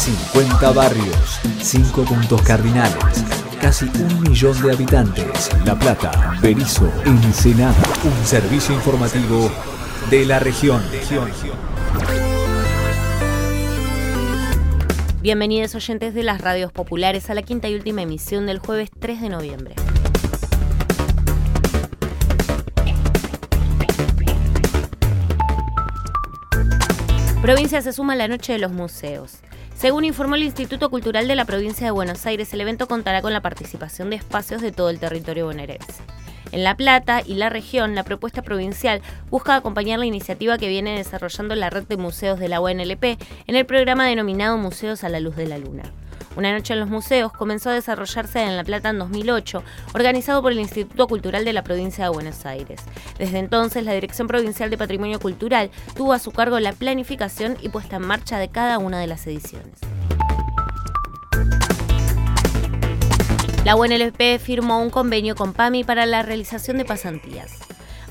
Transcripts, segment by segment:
50 barrios, 5 puntos cardinales, casi un millón de habitantes. La Plata, Berizo, Ensenada. Un servicio informativo de la región. Bienvenidos oyentes de las radios populares a la quinta y última emisión del jueves 3 de noviembre. Provincia se suma a la Noche de los Museos. Según informó el Instituto Cultural de la Provincia de Buenos Aires, el evento contará con la participación de espacios de todo el territorio bonaerense. En La Plata y la región, la propuesta provincial busca acompañar la iniciativa que viene desarrollando la red de museos de la UNLP en el programa denominado Museos a la Luz de la Luna. Una noche en los museos comenzó a desarrollarse en La Plata en 2008, organizado por el Instituto Cultural de la Provincia de Buenos Aires. Desde entonces, la Dirección Provincial de Patrimonio Cultural tuvo a su cargo la planificación y puesta en marcha de cada una de las ediciones. La UNLP firmó un convenio con PAMI para la realización de pasantías.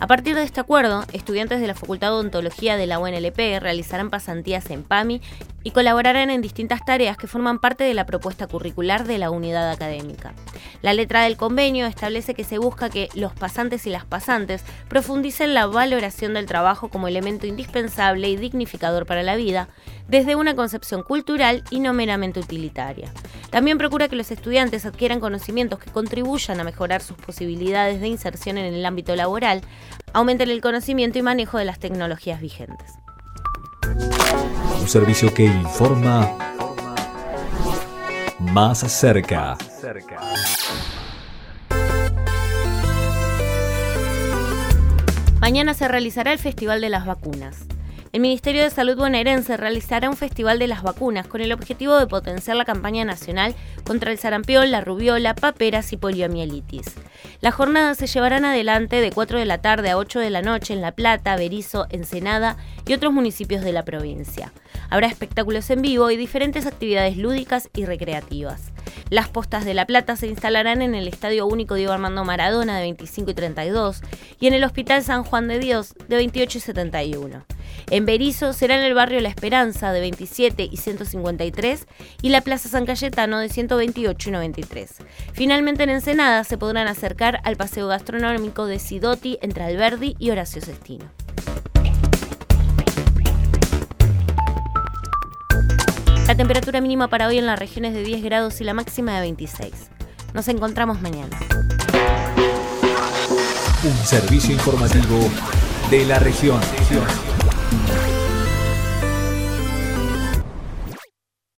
A partir de este acuerdo, estudiantes de la Facultad de Odontología de la UNLP realizarán pasantías en PAMI y colaborarán en distintas tareas que forman parte de la propuesta curricular de la unidad académica. La letra del convenio establece que se busca que los pasantes y las pasantes profundicen la valoración del trabajo como elemento indispensable y dignificador para la vida, desde una concepción cultural y no meramente utilitaria. También procura que los estudiantes adquieran conocimientos que contribuyan a mejorar sus posibilidades de inserción en el ámbito laboral, aumenten el conocimiento y manejo de las tecnologías vigentes. Un servicio que informa más cerca. Mañana se realizará el Festival de las Vacunas. El Ministerio de Salud bonaerense realizará un festival de las vacunas con el objetivo de potenciar la campaña nacional contra el sarampión, la rubiola, paperas y poliomielitis. Las jornadas se llevarán adelante de 4 de la tarde a 8 de la noche en La Plata, Berizo, Ensenada y otros municipios de la provincia. Habrá espectáculos en vivo y diferentes actividades lúdicas y recreativas. Las postas de La Plata se instalarán en el Estadio Único Diego Armando Maradona de 25 y 32 y en el Hospital San Juan de Dios de 28 y 71. En Berizo será en el barrio La Esperanza de 27 y 153 y la Plaza San Cayetano de 128 y 93. Finalmente en Ensenada se podrán acercar al paseo gastronómico de Sidoti entre Alberdi y Horacio Sestino. La temperatura mínima para hoy en la región es de 10 grados y la máxima de 26. Nos encontramos mañana. Un servicio informativo de la región. Thank you.